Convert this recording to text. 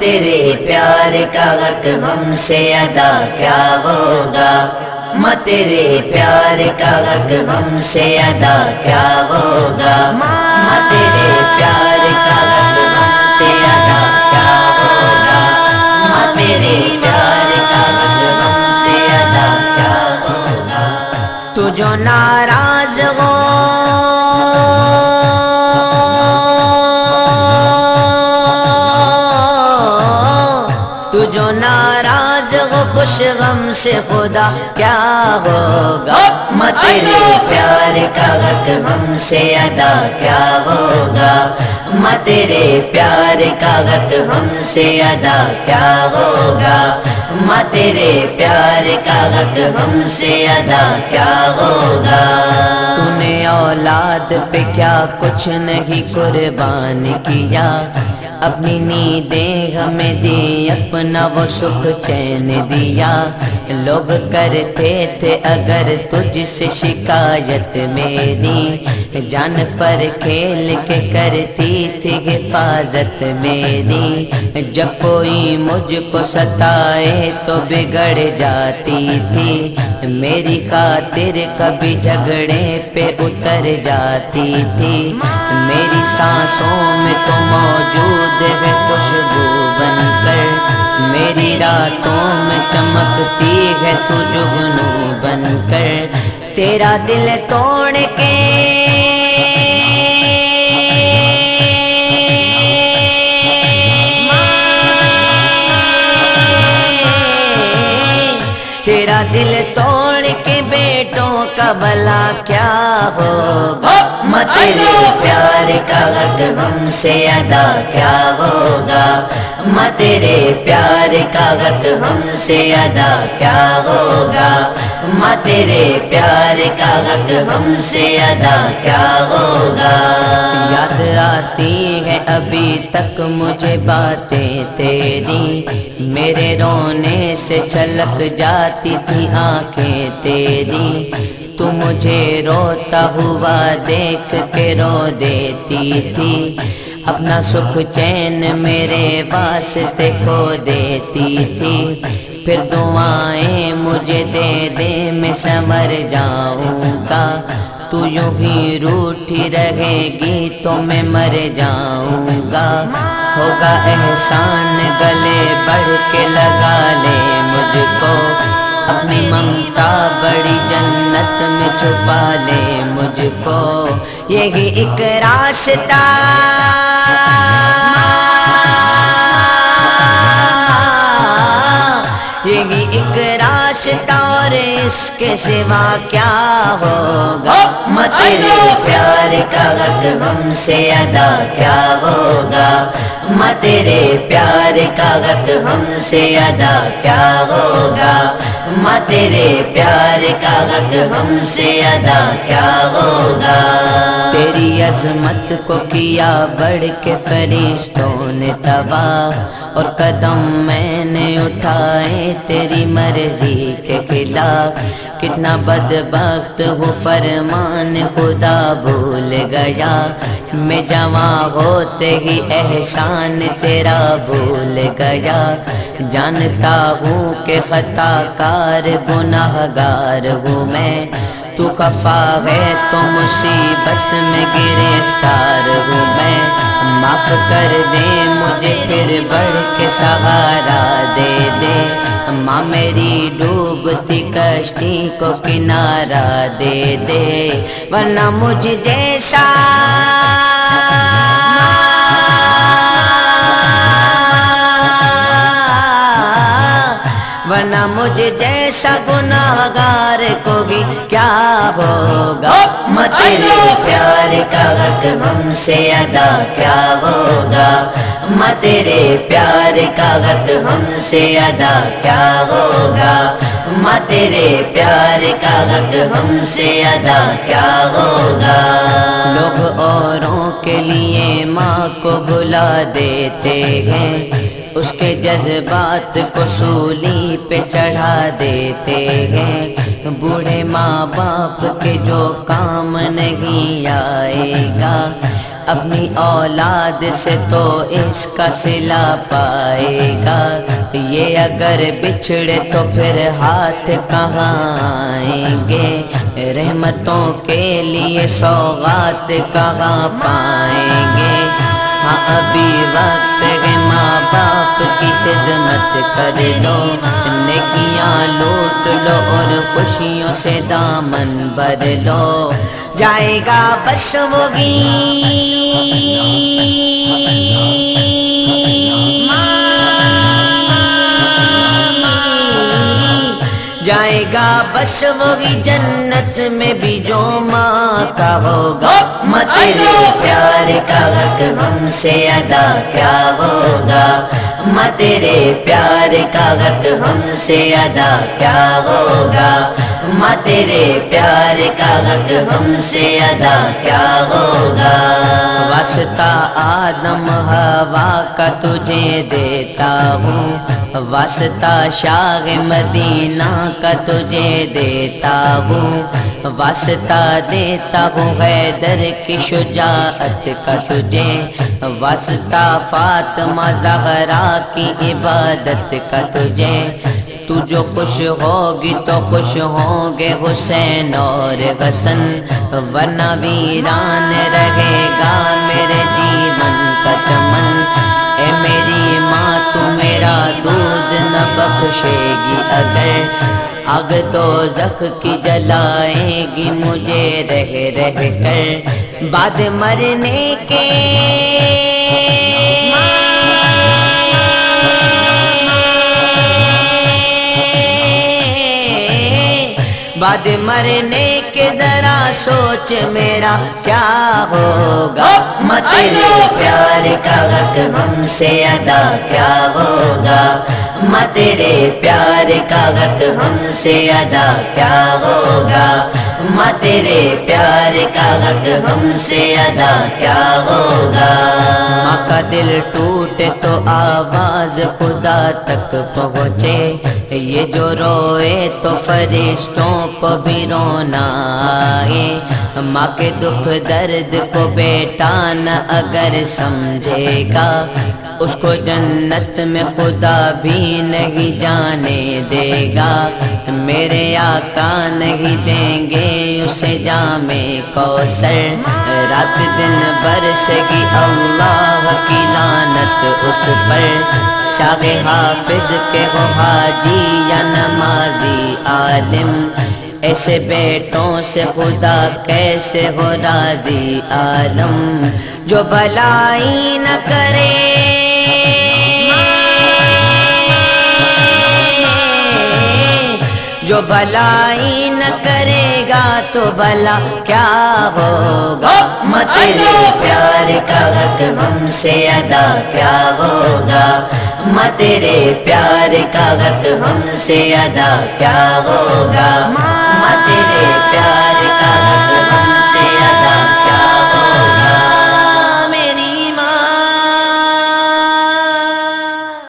تیرے پیار کا حق ہم سے ادا کیا ہوگا؟ ماں، تیرے پیار کا حق ہم سے ادا کیا ہوگا؟ ماں، تیرے پیار کا حق ہم سے ادا کیا ہوگا؟ پیار کا حق ہم سے ادا کیا ہوگا؟ تو جو ناراض ہو ناراض ہو خوش غم سے خدا، کیا ہوگا؟ ماں تیرے پیار کا حق ہم سے ادا، کیا ہوگا؟ ماں تیرے پیار کا حق ہم سے ادا، کیا ہوگا؟ ماں تیرے پیار کا حق ہم سے ادا، کیا ہوگا؟ تو نے اولاد پہ کیا کچھ نہیں قربان کیا؟ اپنی نیندیں ہمیں دی اپنا وہ سکھ چین دیا۔ لوگ کرتے تھے اگر تجھ سے شکایت میری جان پر کھیل کے کرتی تھی حفاظت میری جب کوئی مجھ کو ستائے تو بگڑ جاتی تھی میری خاطر کبھی جھگڑے پہ اتر جاتی تھی میری سانسوں میں تو موجود ہے خوشبو بن کر میری راتوں میں چمکتی ہے تو جگنو بن کر تیرا دل توڑ کے۔ تیرا دل توڑ کے بیٹوں کا بلا کیا ہوگا؟ ماں پیار کا حق ہم سے ادا کیا ہوگا؟ ماں تیرے پیار کا حق ہم سے ادا کیا ہوگا؟ ماں تیرے پیار کا حق ہم سے ادا کیا ہوگا؟ یاد آتی ہے ابھی تک مجھے باتیں تیری۔ میرے رونے سے چھلک جاتی تھی آنکھیں تیری۔ تو مجھے روتا ہوا دیکھ کے رو دیتی تھی۔ اپنا سکھ چین میرے واسطے کھو دیتی تھی۔ پھر دعائیں مجھے دے دے، میں سمر جاؤں گا۔ تو یوں ہی روٹھی رہے گی تو میں مر جاؤں گا۔ ہوگا احسان گلے بڑھ کے لگا لے مجھ کو۔ ممتا بڑی جنت میں چھپا لے مجھ کو۔ یہی ایک راستہ۔ یہی ایک راستہ اور اس کے سوا کیا ہوگا؟ تیرے پیار کا حق ہم سے ادا کیا ہوگا؟ ماں تیرے پیار کا حق ہم سے ادا کیا ہوگا؟ ماں تیرے پیار کا حق ہم سے ادا کیا ہوگا؟ تیری عظمت کو کیا بڑھ کے فرشتوں نے تباہ اور قدم میں نے اٹھائے تیری مرضی کے خلاف؟ کتنا بدبخت ہوں فرمان خدا بھول گیا، میں جمع ہوتے ہی احسان تیرا بھول گیا۔ جانتا ہوں کہ خطا کار گناہ گار ہوں میں۔ تو خفا ہے تو مصیبت میں گرفتار ہوں میں۔ معاف کر دے مجھے پھر بڑھ کے سہارا دے دے۔ ماں میری ڈوبتی کشتی کو کنارا دے دے۔ ورنہ مجھ جیسا ورنہ مجھ جیسا گناہ گار کو بھی کیا ہوگا ماں تیرے پیار کا حق ہم سے ادا کیا ہوگا؟ تیرے پیار کا حق ہم سے ادا کیا ہوگا؟ ماں تیرے پیار کا حق ہم سے ادا کیا ہوگا؟ لوگ اوروں کے لیے ماں کو بلا دیتے ہیں۔ اس کے جذبات کو سولی پہ چڑھا دیتے ہیں۔ بوڑھے ماں باپ کے جو کام نہیں آئے گا، اپنی اولاد سے تو اس کا سلا پائے گا۔ یہ اگر بچھڑے تو پھر ہاتھ کہاں آئیں گے؟ رحمتوں کے لیے سوغات کہاں پائیں گے؟ ہاں ابھی وقت ہے ماں باپ کی خدمت کر لو، نیکیاں لوٹ لو اور خوشیوں سے دامن بھر لو۔ جائے گا بس وہ بھی بس وہی جنت میں بھی جو ماں کا ہوگا ماں پیار کا حق ہم سے ادا کیا ہوگا. ماں تیرے پیار کا حق ہم سے ادا کیا ہوگا. ماں تیرے پیار کا حق ہم سے ادا کیا ہوگا؟ واسطہ آدم ہوا کا تجھے دیتا ہوں۔ واسطہ شاہ مدینہ کا تجھے دیتا ہوں۔ واسطہ دیتا ہوں حیدر کی شجاعت کا تجھے۔ واسطہ فاطمہ زہرا کی عبادت کا تجھے۔ تو جو خوش ہوگی تو خوش ہوں گے حسین اور حسن ورنہ ویران رہے گا میرے جیون کا چمن۔ اے میری ماں، تو میرا دودھ نہ بخشے گی اگر۔ اگ تو زخ کی جلائے گی مجھے، رہ رہ کر۔ بعد مرنے کے مرنے کے ذرا سوچ میرا کیا ہوگا؟ ماں پیار کا حق ہم سے ادا کیا ہوگا؟ ماں پیار کا حق ہم سے ادا کیا ہوگا؟ ماں پیار کا حق ہم سے ادا کیا ہوگا؟ ماں کا دل ٹوٹے تو آواز خدا تک پہنچے، یہ جو روئے تو فرشتوں کو بھی رونا آئے۔ ماں کے دکھ درد کو بیٹا نہ اگر سمجھے گا، اس کو جنت میں خدا بھی نہیں جانے دے گا۔ میرے آقا نہیں دیں گے اسے جامے کوثر۔ رات دن برس گی اللہ کی لانت اس پر چاہے حافظ کے ہو حاجی یا نمازی عالم۔ ایسے بیٹوں سے خدا کیسے ہو راضی عالم؟ جو بلائی نہ کرے۔ جو بلائی نہ کرے تو بلا کیا ہوگا؟ ماں پیار کا حق ہم سے ادا کیا ہوگا؟ ماں پیار کا حق ہم سے ادا کیا ہوگا؟ ماں پیار